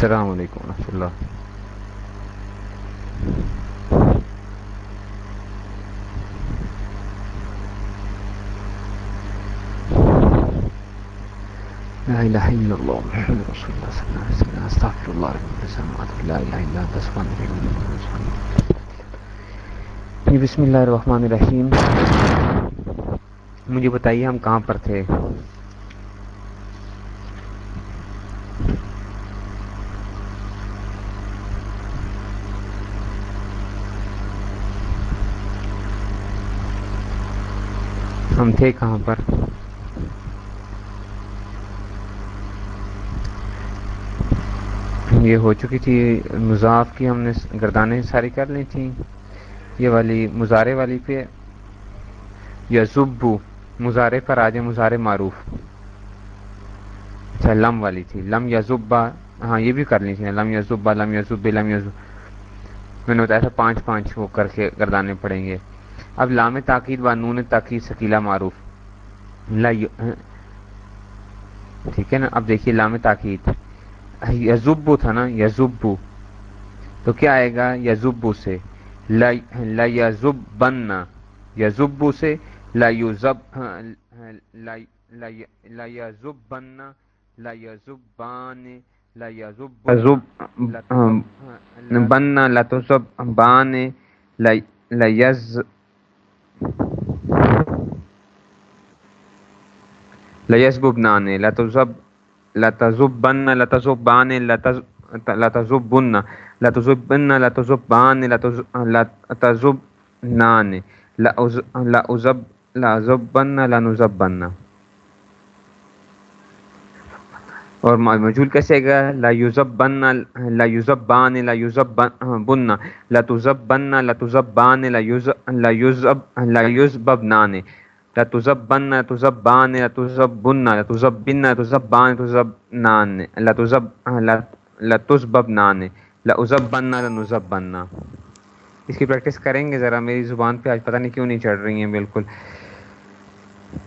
السلام علیکم ورحمۃ اللہ۔ لا اللہ محمد رسول وسلم۔ رب السماوات لا سبحانك جی بسم اللہ الرحمن الرحیم۔ مجھے بتائیے ہم کہاں پر تھے؟ ہم تھے کہاں پر؟ یہ ہو چکی تھی مضاف کی ہم نے گردانیں ساری کر لی تھیں۔ یہ والی مزارے والی پہ یا زبو مزارے پر آ جائے مزارے معروف۔ اچھا لم والی تھی۔ لم یا زبا ہاں یہ بھی کر لی تھی۔ لم یا زبا لم یا زب لم یا زب میں نے بتایا تھا پانچ پانچ وہ کر کے گردانے پڑیں گے۔ اب لام تاکید و نون تاکید سکیلا معروف۔ ٹھیک ہے نا؟ اب دیکھیے لام تاکید۔ یزبو تھا نا؟ یزبو تو کیا آئے گا؟ یزبو سے۔ لا یزب بننا یزبو سے۔ لا یوزب لا یزب بننا لا یزب بان لا یزب بننا لا تزب بان لا یز لیسببنان لتزب لتزبن لتزبان لتزبن لتزبن لتزبان لتزبنان لأزب لأزبن لنزبن اور مجھول کیسے گا لا یوزب یزبن لا یزبان لا یوزب یزبن لا تزب تزبن لا تزبان لا یزب لا یزببنان لا تزب تزبن لا تزبان لا تزب تزبن لا تزب تزبن لا تزبان تزبنان لا تزب لا تزببنان لا ازبن لا نزب نزبن اس کی پریکٹس کریں گے ذرا، میری زبان پہ آج پتہ نہیں کیوں نہیں چڑھ رہی ہیں بالکل۔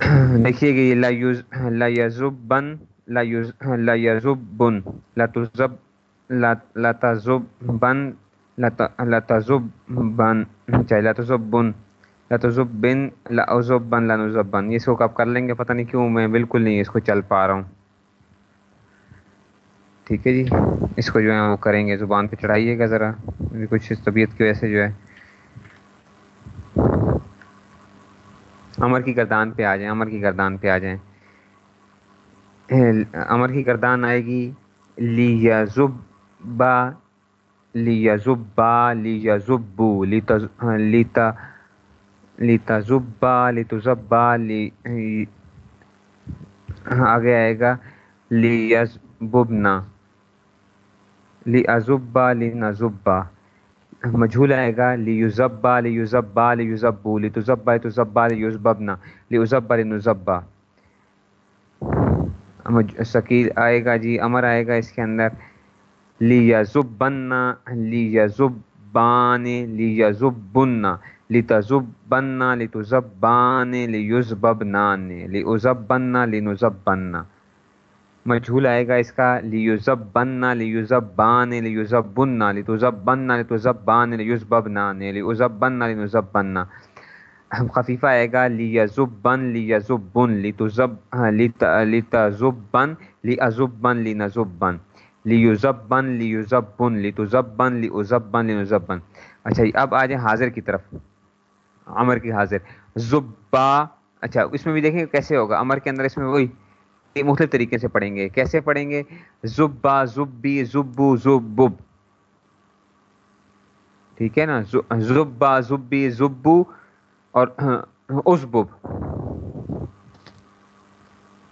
دیکھیے گا لا یز لا یزبن لا یز، لا یزبن، لا تزب، لا تزبن لا تزبن، چاہے لا تزبن لا تزبن، لا ازبن یہ سو آپ کر لیں گے پتہ نہیں کیوں میں بالکل نہیں اس کو چل پا رہا ہوں۔ ٹھیک ہے جی اس کو جو ہے وہ کریں گے، زبان پہ چڑھائیے گا ذرا کچھ طبیعت کی وجہ سے جو ہے۔ امر کی گردان پہ آ جائیں امر کی گردان پہ آ جائیں۔ امر کی گردان آئے گی لی زبا لی یا زبا لی زبو لیتا لیتا زبا لی تو زبا لی، آگے آئے گا لی یز ببنا لی ازبا لی نزبا مجھول آئے گا لی یوزبا لی یوزبا لی یوزبو لی تزبا لی تزبا لی یوزببنا لی ازبا لی نزبا سکیل آئے گا جی امر آئے گا اس کے اندر۔ لی یزبنا لی یزبان لی یزبنا لی تزبنا لی تزبان لی یزببنان لی ازبنا لی نزبنا مجھول آئے گا اس کا۔ لی یزبنا لی یزبان لی یزبنا لی تزبنا لی تزبان لی یزببنان لی ازبنا لی نزبنا خفیفہ آئے گا لی یزبن لی یزبن لی تزب لی تزبن لی ازبن لی نزبن لی یزبن لی یزبن لی تزبن لی ازبن لی نزبن اچھا اب آ جائیں حاضر کی طرف۔ عمر کی حاضر۔ زبا۔ اچھا اس میں بھی دیکھیں کیسے ہوگا۔ عمر کے اندر اس میں وہی مختلف طریقے سے پڑھیں گے۔ کیسے پڑھیں گے؟ زبا زبی زبو زبب ٹھیک ہے نا؟ زبا زبی زبو اور ازبب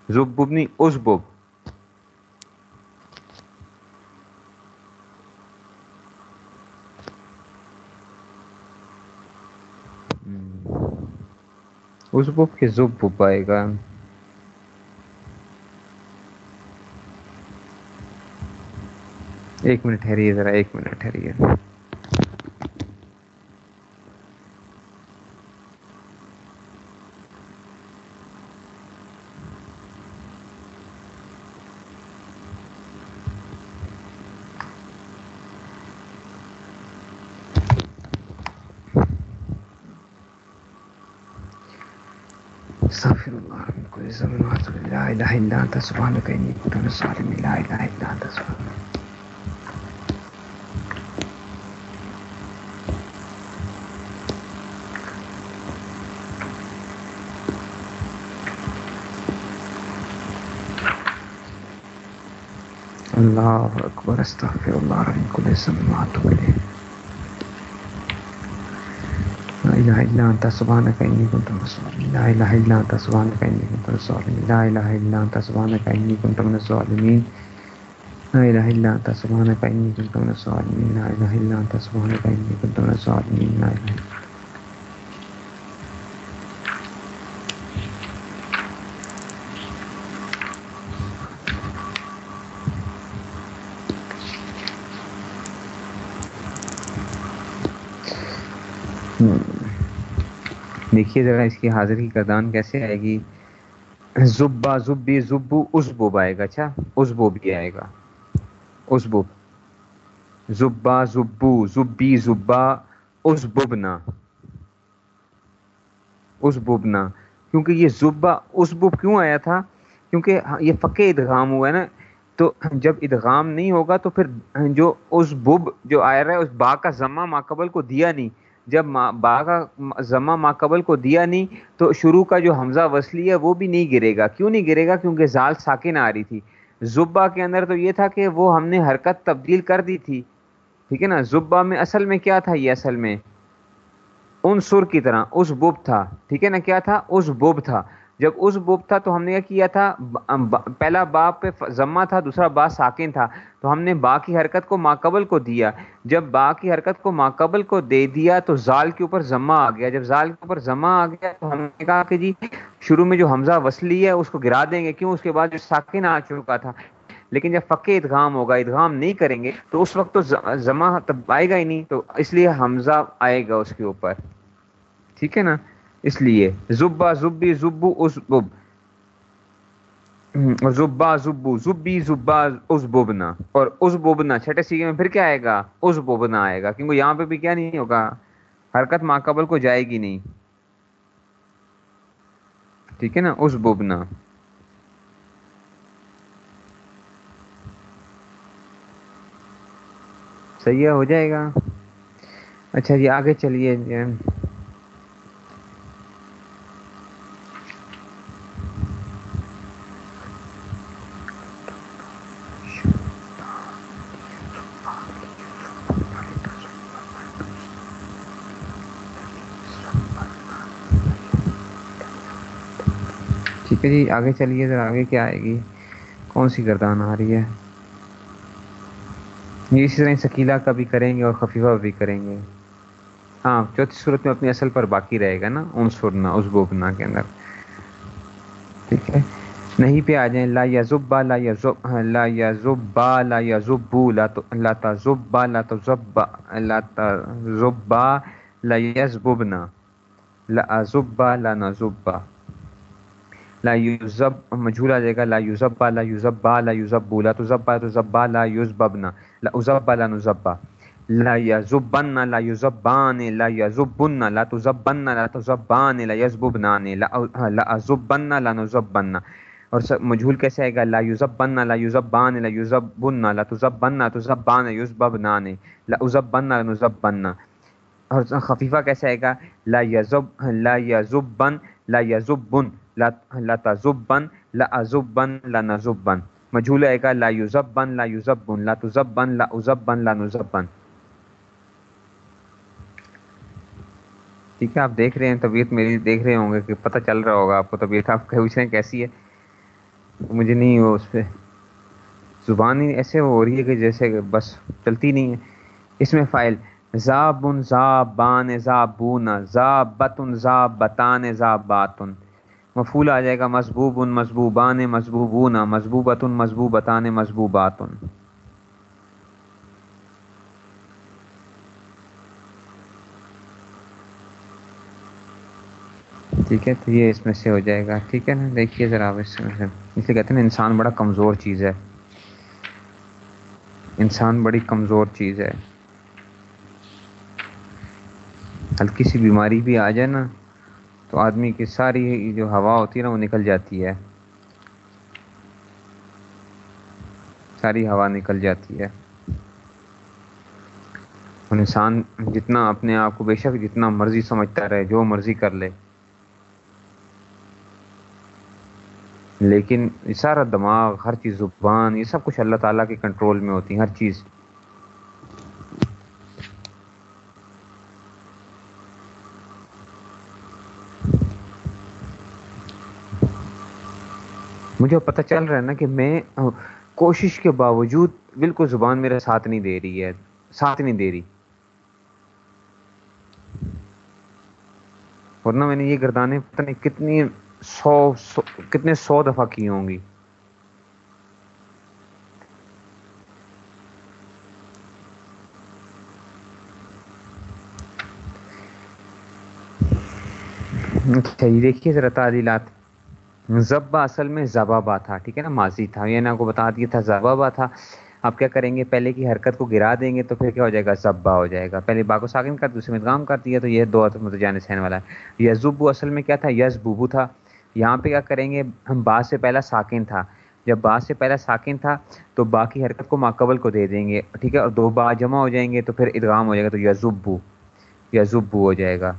زبب نہیں ازبب ازبب کے زبب آئے گا۔ ایک منٹ ٹھہریے، ذرا ایک منٹ ٹھہریے استغفر الله من كل ذنب واتوب لا اله الا انت سبحانك اني كنت من الظالمين لا اله الا انت سبحانك الله اكبر استغفر الله من كل ذنب واتوب اليه لا اله الا انت، سبحانك اني كنت من الظالمين. لا اله الا انت، سبحانك اني كنت من الظالمين. لا اله الا انت، سبحانك اني كنت من الظالمين. لا اله الا انت، سبحانك اني كنت من الظالمين. لا اله الا انت، سبحانك اني كنت من الظالمين. لا اله الا دیکھیے ذرا اس کی حاضر کی کردان کیسے آئے گی۔ زبا زبی زبو ازبوب آئے گا اچھا ازبو بھی آئے گا۔ ازبوب زبا زبو زبی زبا ازببنا ازببنا کیونکہ یہ زبا ازبب کیوں آیا تھا؟ کیونکہ یہ فقے ادغام ہوا ہے نا۔ تو جب ادغام نہیں ہوگا تو پھر جو اس بب جو آیا رہا ہے، اس با کا ضمہ ماقبل کو دیا نہیں۔ جب با کا ضمہ ماقبل کو دیا نہیں، تو شروع کا جو حمزہ وصلی ہے وہ بھی نہیں گرے گا۔ کیوں نہیں گرے گا؟ کیونکہ زال ساکن آ رہی تھی۔ زبا کے اندر تو یہ تھا کہ وہ ہم نے حرکت تبدیل کر دی تھی۔ ٹھیک ہے نا؟ زبا میں اصل میں کیا تھا؟ یہ اصل میں ان سر کی طرح، اس بب تھا۔ ٹھیک ہے نا؟ کیا تھا؟ اس بب تھا۔ جب اس بب تھا تو ہم نے کیا تھا؟ پہلا با پہ ضمہ تھا، دوسرا با ساکن تھا۔ تو ہم نے با کی حرکت کو ماقبل کو دیا۔ جب با کی حرکت کو ماقبل کو دے دیا تو زال کے اوپر ضمہ آ گیا۔ جب زال کے اوپر ضمہ آ گیا تو ہم نے کہا کہ جی شروع میں جو حمزہ وصلی ہے اس کو گرا دیں گے۔ کیوں؟ اس کے بعد جو ساکن آ چکا تھا۔ لیکن جب فقے ادغام ہوگا، ادغام نہیں کریں گے تو اس وقت تو ضمہ تب آئے گا ہی نہیں۔ تو اس لیے حمزہ آئے گا اس کے اوپر۔ ٹھیک ہے نا؟ اس لیے زبا زبی زبو اسبب زبا زبو، زبی زبا اسببنا اور اسببنا چھٹے سیگے میں پھر کیا آئے گا؟ اسببنا آئے گا۔ کیونکہ یہاں پہ بھی کیا نہیں ہوگا۔ حرکت ماقبل کو جائے گی نہیں۔ ٹھیک ہے نا؟ اسببنا صحیح ہو جائے گا۔ اچھا جی آگے چلیے۔ ٹھیک ہے جی آگے چلیے، ذرا آگے کیا آئے گی؟ کون سی گردان آ رہی ہے؟ یہ اسی طرح سکیلا کا بھی کریں گے اور خفیفہ بھی کریں گے۔ ہاں چوتھی صورت میں اپنی اصل پر باقی رہے گا نا، ان سرنا، اس بوبنا کے اندر۔ ٹھیک ہے؟ نہیں پہ آ جائیں۔ لا یا زبا لا یا زب لا یا زبا لا یا زبو لا تو، لا تا زبا لا تو زبا لا تا زبا لا یزببنا۔ لا زبا لا نزبا۔ لا یوزب مجھول آ جائے گا. لا یوزبا لا یوزبا، لا یوزبو، لا تزبا تزبا، لا یوزببنا. لا ازبا لا نزبا. لا یزبن، لا یزبان لا یزبن، لا تزبن، لا تزبان، لا یزببنان، لا ازبن، لا نزبن. اور مجھول کیسے آئے گا؟ لا یزبن لا یزبان لا یزبن لا تزبن، لا تزبان یزببنان لا ازبن لا نزبن. اور خفیفہ کیسے آئے گا؟ لا یزب لا یزبن لا یزبن. لا تزبن، لا مجھول آئے گا لا یزبن لا یزبن لا تزبن، لا ازبن لا نزبن. ٹھیک ہے، آپ دیکھ رہے ہیں، طبیعت میری دیکھ رہے ہوں گے کہ پتہ چل رہا ہوگا آپ کو طبیعت، آپ پوچھ رہے ہیں کیسی ہے۔ مجھے نہیں ہو اس پہ زبان ہی ایسے ہو رہی ہے کہ جیسے بس چلتی نہیں ہے۔ اس میں فائل، زابن زابان زابون، زابتن زابتان زاباتن۔ مفول آ جائے گا مضبوب ان مضبوبان مضبوبون مضبوبت مضبوبتان مضبوبات ٹھیک ہے، تو یہ اس میں سے ہو جائے گا۔ ٹھیک ہے نا، دیکھیے ذرا آپ اس میں سے۔ اس لیے کہتے ہیں نا، انسان بڑا کمزور چیز ہے۔ انسان بڑی کمزور چیز ہے۔ ہلکی سی بیماری بھی آ جائے نا۔ تو آدمی کی ساری جو ہوا ہوتی ہے نا وہ نکل جاتی ہے۔ ساری ہوا نکل جاتی ہے۔ انسان جتنا اپنے آپ کو بے شک جتنا مرضی سمجھتا رہے، جو مرضی کر لے۔ لیکن سارا دماغ، ہر چیز زبان، یہ سب کچھ اللہ تعالیٰ کے کنٹرول میں ہوتی ہر چیز۔ مجھے پتہ چل رہا ہے نا کہ میں کوشش کے باوجود بالکل زبان میرا ساتھ نہیں دے رہی ہے۔ ساتھ نہیں دے رہی۔ ورنہ میں نے یہ گردانے پتہ نہیں کتنی سو, سو کتنے سو دفعہ کی ہوں گی۔ اچھا یہ دیکھیے ذرا تعدیلات زبا اصل میں زبابا تھا، ٹھیک ہے نا؟ ماضی تھا۔ یہ نا کو بتا دیا تھا زبابا تھا۔ آپ کیا کریں گے؟ پہلے کی حرکت کو گرا دیں گے تو پھر کیا ہو جائے گا؟ زبا ہو جائے گا۔ پہلے با کو ساکن کر، دوسرے میں کام کر دیا تو یہ دو متجان سین والا ہے۔ یزبو اصل میں کیا تھا؟ یز بوبو تھا۔ یہاں پہ کیا کریں گے؟ ہم با سے پہلا ساکن تھا۔ جب با سے پہلا ساکن تھا تو با کی حرکت کو ماقبل کو دے دیں گے، ٹھیک ہے؟ اور دو با جمع ہو جائیں گے تو پھر ادغام ہو جائے گا تو یزبو یزبو ہو جائے گا۔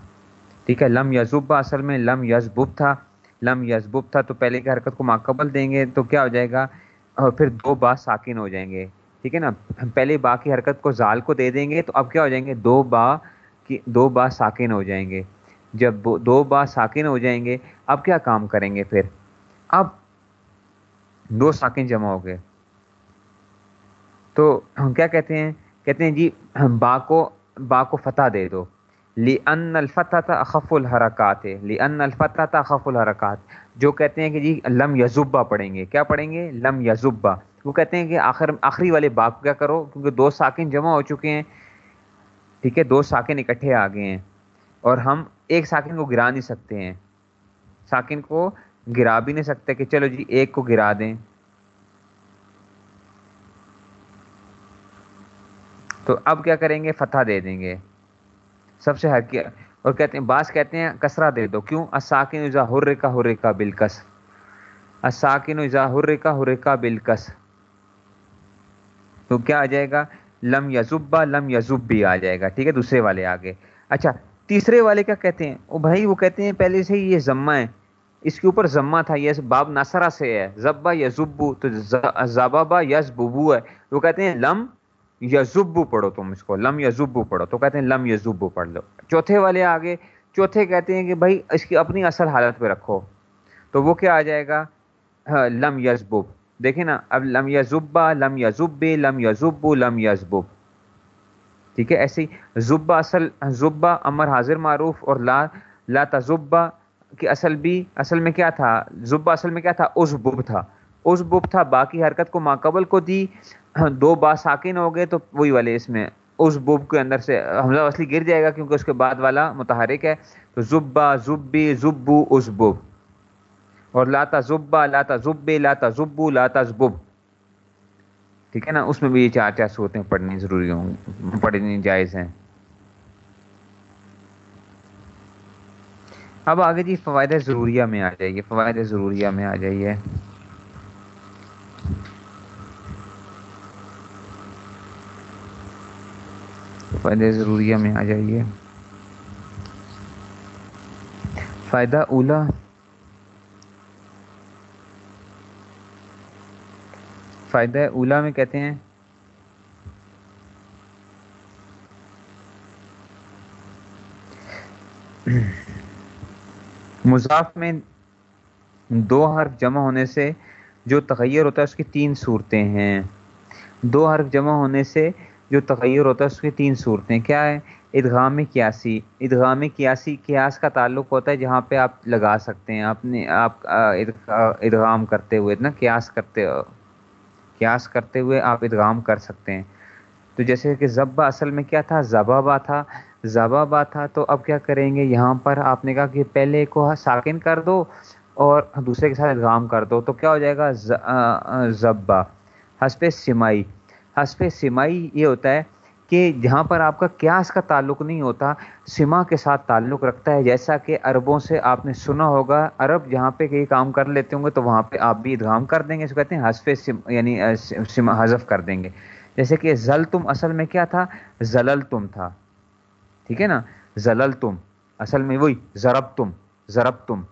ٹھیک ہے؟ لم یزبا اصل میں لم یزبب تھا۔ لم یزبب تھا تو پہلے کی حرکت کو ماقبل دیں گے تو کیا ہو جائے گا؟ اور پھر دو با ساکن ہو جائیں گے، ٹھیک ہے نا؟ ہم پہلے با کی حرکت کو زال کو دے دیں گے تو اب کیا ہو جائیں گے؟ دو با کی، دو با ساکن ہو جائیں گے۔ جب دو با ساکن ہو جائیں گے، اب کیا کام کریں گے پھر؟ اب دو ساکن جمع ہو گئے۔ تو ہم کیا کہتے ہیں؟ کہتے ہیں جی با کو با کو فتح دے دو۔ لی ان الفتح اخف الحرکات ہے لی ان الفتح اخف الحرکات جو کہتے ہیں کہ جی لم یزبا پڑھیں گے۔ کیا پڑھیں گے؟ لم یزبا۔ وہ کہتے ہیں کہ آخر، آخری والے با کو کیا کرو؟ کیونکہ دو ساکن جمع ہو چکے ہیں۔ ٹھیک ہے، دو ساکن اکٹھے آ گئے ہیں۔ اور ہم ایک ساکن کو گرا نہیں سکتے ہیں۔ ساکن کو گرا بھی نہیں سکتے کہ چلو جی ایک کو گرا دیں۔ تو اب کیا کریں گے؟ فتح دے دیں گے۔ سب سے حق اور کہتے ہیں، بعض کہتے ہیں کسرا دے دو۔ کیوں؟ اساکن ازا ہر کا ہر کا بالکس اساکن ازا ہر کا ہر کا بالکس تو کیا آ جائے گا؟ لم یزبا لم یزب بھی آ جائے گا۔ ٹھیک ہے، دوسرے والے آگے۔ اچھا تیسرے والے کیا کہتے ہیں؟ وہ بھائی، وہ کہتے ہیں، پہلے سے یہ ضمہ ہے۔ اس کے اوپر ضمہ تھا، یہ باب نصرا سے ہے۔ زبا یزبو تو زبابا یز ببو ہے۔ وہ کہتے ہیں، لم یزبو پڑھو تم اس کو، لم یزبو پڑھو۔ تو کہتے ہیں لم یزبو پڑھ لو۔ چوتھے والے آگے، چوتھے کہتے ہیں کہ بھائی اس کی اپنی اصل حالت پہ رکھو۔ تو وہ کیا آ جائے گا؟ ہاں، لم یزبب دیکھیں نا، اب لم یزبا، لم یزب لم یزبو، لم یزبب ٹھیک ہے، ایسے ہی زبا اصل، زبا امر حاضر معروف اور لا لا تزبا کی اصل بھی، اصل میں کیا تھا؟ زبا اصل میں کیا تھا؟ اس بب تھا۔ اس بب تھا، باقی حرکت کو ماقبل کو دی۔ ہاں، دو با ساکن ہو گئے تو وہی والے اس میں۔ اس بب کے اندر سے حمزہ وصلی گر جائے گا کیونکہ اس کے بعد والا متحرک ہے۔ تو زبا، زبی، زبو، اس بب اور لاتا زبا لاتا زب لاتا زبو لاتا زبب ٹھیک ہے نا؟ اس میں بھی یہ چار چار صورتیں پڑھنی ضروری ہوں، پڑھنی جائز ہیں۔ اب آگے جی فوائد ضروریہ میں آ جائیے، فوائد ضروریہ میں آ جائیے۔ فائدہ ضروریہ میں آ جائیے۔ فائدہ اولا۔ فائدہ اولا میں کہتے ہیں۔ مضاف میں دو حرف جمع ہونے سے جو تغیر ہوتا ہے اس کی تین صورتیں ہیں۔ دو حرف جمع ہونے سے جو تغیر ہوتا ہے، اس کی تین صورتیں۔ کیا ہے؟ ادغام قیاسی۔ ادغام قیاسی، قیاس کا تعلق ہوتا ہے جہاں پہ آپ لگا سکتے ہیں، اپنے آپ ادغام کرتے ہوئے نا قیاس کرتے قیاس کرتے ہوئے آپ ادغام کر سکتے ہیں۔ تو جیسے کہ ضبا اصل میں کیا تھا؟ زبابا تھا۔ زبابا تھا تو اب کیا کریں گے؟ یہاں پر آپ نے کہا کہ پہلے کو ساکن کر دو اور دوسرے کے ساتھ ادغام کر دو۔ تو کیا ہو جائے گا؟ زبا۔ حسب سمائی۔ حسب سمائی یہ ہوتا ہے کہ جہاں پر آپ کا قیاس کا تعلق نہیں ہوتا سما کے ساتھ تعلق رکھتا ہے۔ جیسا کہ عربوں سے آپ نے سنا ہوگا، عرب جہاں پہ کئی کام کر لیتے ہوں گے تو وہاں پہ آپ بھی ادغام کر دیں گے، اس کو کہتے ہیں حذف یعنی سما حذف کر دیں گے۔ جیسے کہ زل تم اصل میں کیا تھا؟ زلل تم تھا۔ ٹھیک ہے نا؟ زلل تم اصل میں وہی ضرب تم ضرب تم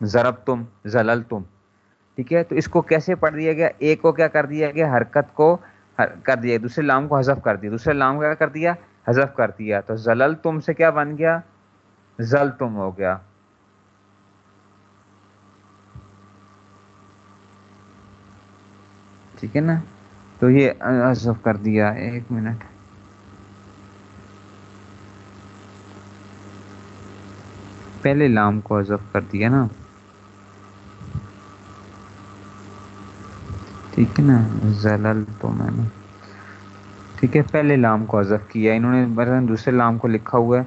ضرب تم زلل تم ٹھیک ہے؟ تو اس کو کیسے پڑھ دیا گیا؟ ایک کو کیا کر دیا گیا؟ حرکت کو کر دیا۔ دوسرے لام کو حذف کر دیا۔ دوسرے لام کو کیا کر دیا؟ حذف کر دیا۔ تو زلل تم سے کیا بن گیا؟ زل تم ہو گیا۔ ٹھیک ہے نا؟ تو یہ حذف کر دیا۔ ایک منٹ۔ پہلے لام کو حذف کر دیا نا۔ ٹھیک ہے نا؟ زلل تو میں نے ٹھیک ہے، پہلے لام کو حذف کیا۔ انہوں نے دوسرے لام کو لکھا ہوا ہے۔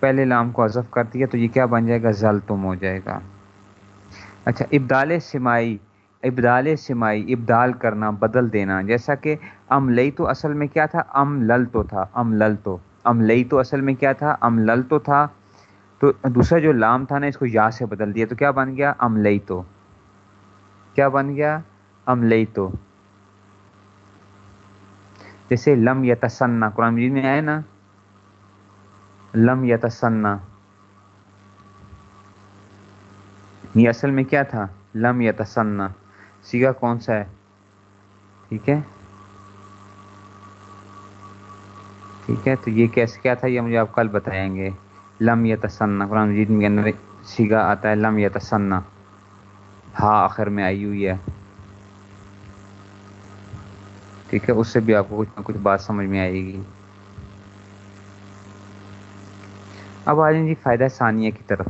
پہلے لام کو حذف کر دیا تو یہ کیا بن جائے گا؟ زل تم ہو جائے گا۔ اچھا ابدال سمائی ابدال سمائی ابدال کرنا، بدل دینا۔ جیسا کہ ام لئی تو اصل میں کیا تھا؟ ام لل تو تھا۔ ام لل تو ام لئی تو اصل میں کیا تھا؟ ام لل تو تھا۔ تو دوسرا جو لام تھا نا، اس کو یا سے بدل دیا تو کیا بن گیا؟ ام لئی تو۔ کیا بن گیا؟ ام لئی تو جیسے لم یا تسنا قرآن مجید میں آئے نا؟ لم یا تسنا یہ اصل میں کیا تھا؟ لم یا تسنا سیگا کون سا ہے؟ ٹھیک ہے؟ ٹھیک ہے، تو یہ کیسے کیا تھا؟ یہ مجھے آپ کل بتائیں گے۔ لم یا تسنا قرآن مجید میں اندر سیگا آتا ہے، لم یا تسنا ہاں آخر میں آئی ہوئی ہے۔ ٹھیک ہے، اس سے بھی آپ کو کچھ نہ کچھ بات سمجھ میں آئے گی۔ اب آ جائیں جی فائدہ ثانیہ کی طرف۔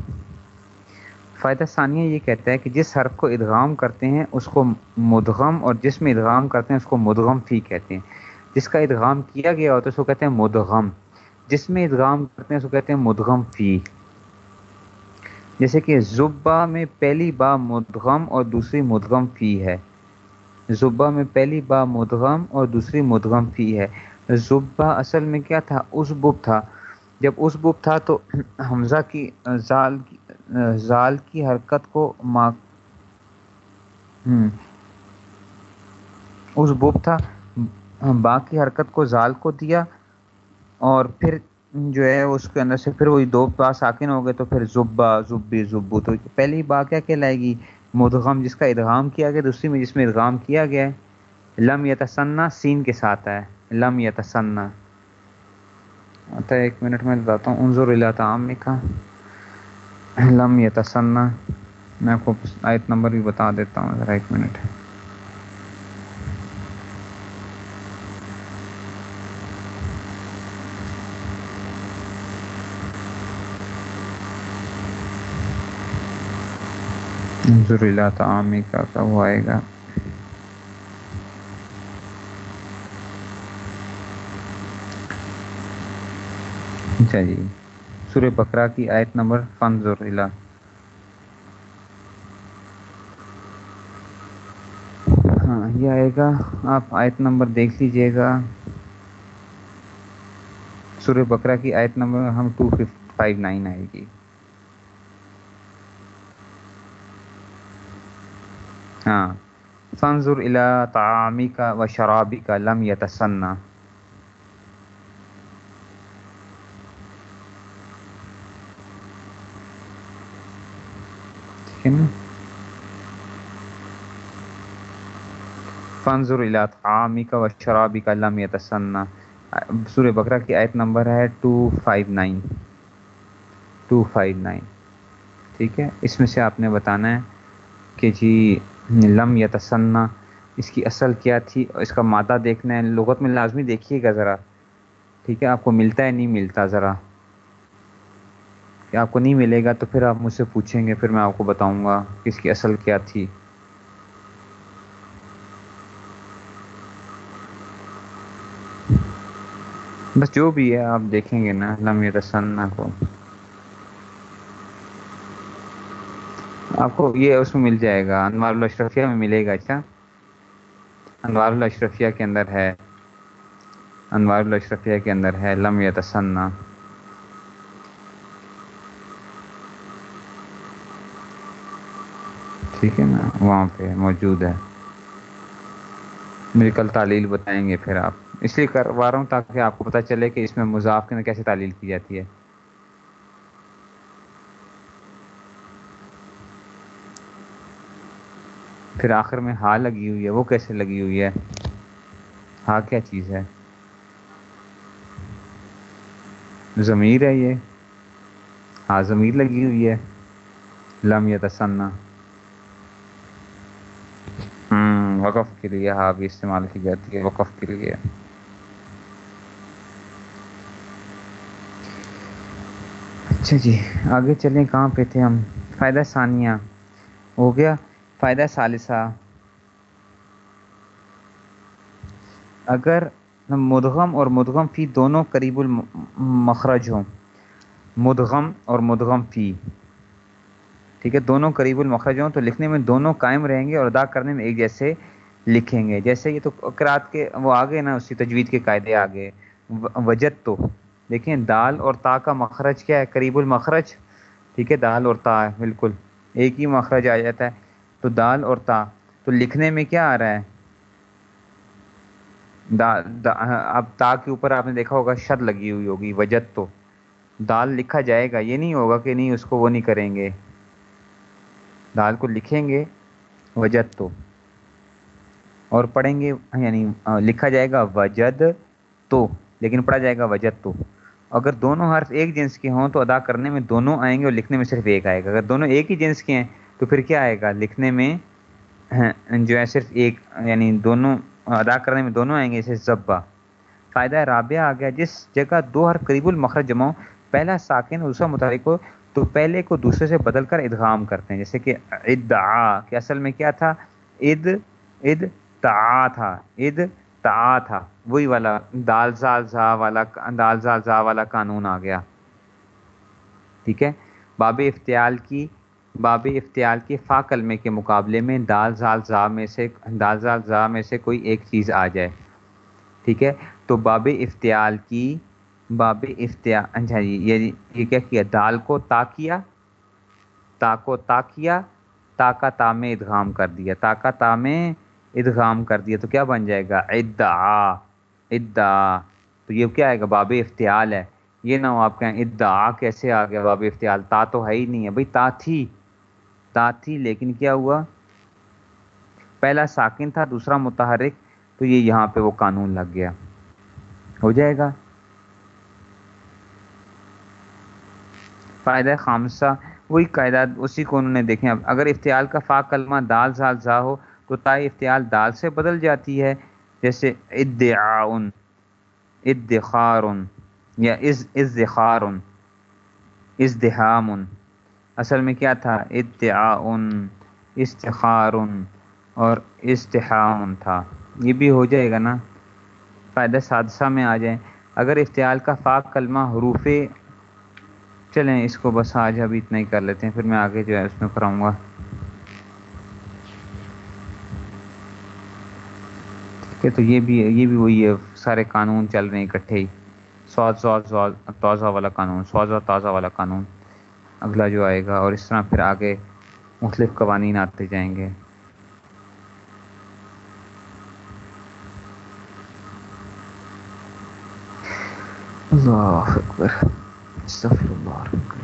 فائدہ ثانیہ یہ کہتا ہے کہ جس حرف کو ادغام کرتے ہیں، اس کو مدغم اور جس میں ادغام کرتے ہیں، اس کو مدغم فی کہتے ہیں۔ جس کا ادغام کیا گیا ہوتا ہے، اس کو کہتے ہیں مدغم۔ جس میں ادغام کرتے ہیں، اس کو کہتے ہیں مدغم فی۔ جیسے کہ زبا میں پہلی با مدغم اور دوسری مدغم فی ہے۔ زبا میں پہلی با مدغم اور دوسری مدغم فی ہے۔ زبا اصل میں کیا تھا؟ اس بب تھا۔ جب اس بب تھا تو حمزہ کی زال کی زال کی حرکت کو ما اس بب تھا۔ با کی حرکت کو زال کو دیا اور پھر جو ہے اس کے اندر سے پھر وہی دو با ساکن ہو گئے تو پھر زبا، زبی، زبو۔ تو پہلی با کیا کہلائے گی؟ مدغم جس کا ادغام کیا گیا، دوسری میں جس میں ادغام کیا گیا ہے لم یتسنا، سین کے ساتھ ہے۔ لم یتسنا۔ آتا ایک منٹ میں بتاتا ہوں۔ انظر اللہ تعام کا لم یتسنا۔ میں آپ کو آیت نمبر بھی بتا دیتا ہوں، ذرا ایک منٹ۔ انظر اللہ تعامی کا کب آئے گا۔ اچھا جی۔ سور بکرا کی آیت نمبر فنظر اللہ ہاں یہ آئے گا۔ آپ آیت نمبر دیکھ لیجیے گا۔ سور بکرا کی آیت نمبر، ہم ٹو فائیو نائن آئے گی۔ ہاں۔ فنظر الى تعامی کا و شرابی کا لم یتسنا۔ فنظر الى تعامی کا و شرابی کا لم یتسنا۔ سور بکرا کی آیت نمبر ہے two five nine two five nine ٹھیک ہے؟ اس میں سے آپ نے بتانا ہے کہ جی لم یا تسنا اس کی اصل کیا تھی؟ اور اس کا مادہ دیکھنا ہے، لغت میں لازمی دیکھیے گا ذرا۔ ٹھیک ہے، آپ کو ملتا ہے، نہیں ملتا ذرا۔ کہ آپ کو نہیں ملے گا تو پھر آپ مجھ سے پوچھیں گے، پھر میں آپ کو بتاؤں گا کہ اس کی اصل کیا تھی۔ بس جو بھی ہے، آپ دیکھیں گے نا، لم یا تسنا کو۔ آپ کو یہ اس میں مل جائے گا، انوار الاشرفیہ میں ملے گا اچھا؟ انوار الاشرفیہ کے اندر ہے۔ انوار الاشرفیہ کے اندر ہے، لم یتسنہ ٹھیک ہے نا؟ وہاں پہ موجود ہے۔ میری کل تعلیل بتائیں گے پھر آپ۔ اس لیے کروا رہا ہوں تاکہ آپ کو پتہ چلے کہ اس میں مضاف کے اندر کیسے تعلیل کی جاتی ہے۔ پھر آخر میں ہا لگی ہوئی ہے، وہ کیسے لگی ہوئی ہے؟ ہا کیا چیز ہے؟ ضمیر ہے یہ۔ ہاں ضمیر لگی ہوئی ہے۔ لم یا تسنا وقف کے لیے ہاں بھی استعمال کی جاتی ہے، وقف کے لیے۔ اچھا جی آگے چلیں، کہاں پہ تھے ہم؟ فائدہ ثانیہ۔ ہو گیا۔ فائدہ ثالثہ۔ اگر مدغم اور مدغم فی دونوں قریب المخرج ہوں۔ مدغم اور مدغم فی۔ ٹھیک ہے، دونوں قریب المخرج ہوں تو لکھنے میں دونوں قائم رہیں گے اور ادا کرنے میں ایک جیسے لکھیں گے۔ جیسے یہ تو قرات کے وہ آگے نا، اسی تجوید کے قاعدے آگے۔ وجد تو۔ دیکھیں، دال اور تا کا مخرج کیا ہے؟ قریب المخرج۔ ٹھیک ہے، دال اور تا ہے، بالکل۔ ایک ہی مخرج آ جاتا ہے۔ تو دال اور تا۔ تو لکھنے میں کیا آ رہا ہے؟ دا, دا اب تا کے اوپر آپ نے دیکھا ہوگا شد لگی ہوئی ہوگی وجد تو۔ دال لکھا جائے گا یہ نہیں ہوگا کہ نہیں اس کو وہ نہیں کریں گے۔ دال کو لکھیں گے وجد تو۔ اور پڑھیں گے یعنی لکھا جائے گا وجد تو۔ لیکن پڑھا جائے گا وجد تو۔ اگر دونوں حرف ایک جنس کے ہوں تو ادا کرنے میں دونوں آئیں گے اور لکھنے میں صرف ایک آئے گا۔ اگر دونوں ایک ہی جنس کے ہیں تو پھر کیا آئے گا؟ لکھنے میں ہاں، جو ہے صرف ایک یعنی دونوں، ادا کرنے میں دونوں آئیں گے جیسے ضبا فائدہ رابعہ آ گیا، جس جگہ دو حرف قریب المخرج جمع ہو پہلا ساکن دوسرا متحرک ہو، تو پہلے کو دوسرے سے بدل کر ادغام کرتے ہیں، جیسے کہ ادعا، کہ اصل میں کیا تھا؟ اد اد، تا تھا، اد، تا تھا۔ وہی والا، دال زال زا والا، دال زال زا والا قانون آ گیا۔ ٹھیک ہے؟ باب افتیال کی باب افتیال کے فا کلمے کے مقابلے میں دال زال زا میں سے دال زال زا میں سے کوئی ایک چیز آ جائے۔ ٹھیک ہے؟ تو باب افتیال کی باب افتیال اچھا جی یہ کیا کیا؟ دال کو تا کیا، تا کو تا کیا، تا کا تا میں ادغام کر دیا۔ تا کا تا میں ادغام کر دیا تو کیا بن جائے گا؟ ادعا ادعا تو یہ کیا آئے گا؟ باب افتیال ہے۔ یہ نہ ہو آپ کہیں ادعا کیسے آ گیا؟ باب افتیال تا تو ہے ہی نہیں ہے۔ بھائی، تا تھی۔ تا تھی لیکن کیا ہوا؟ پہلا ساکن تھا، دوسرا متحرک، تو یہ یہاں پہ وہ قانون لگ گیا۔ ہو جائے گا۔ فائدہ خامسہ، وہی قاعدہ، اسی کو انہوں نے دیکھیں اگر افتیال کا فا کلمہ دال زال زا ہو، تو تا افتعال دال سے بدل جاتی ہے۔ جیسے ادعاؤن، ادخارن، یا از ازخارن ازدحامن۔ اصل میں کیا تھا؟ ادعاؤن، استخارن اور استحام تھا۔ یہ بھی ہو جائے گا نا؟ فائدہ سادسہ میں آ جائیں۔ اگر افتعال کا فاق کلمہ حروف چلیں، اس کو بس آج ابھی اتنا ہی کر لیتے ہیں، پھر میں آگے جو ہے اس میں کراؤں گا۔ کہ تو یہ بھی یہ بھی وہی ہے، سارے قانون چل رہے ہیں اکٹھے ہی۔ سواد سواد تازہ والا قانون سواد، تازہ والا قانون۔ اگلا جو آئے گا اور اس طرح پھر آگے مختلف قوانین آتے جائیں گے۔ اللہ اکبر۔ استغفر اللہ۔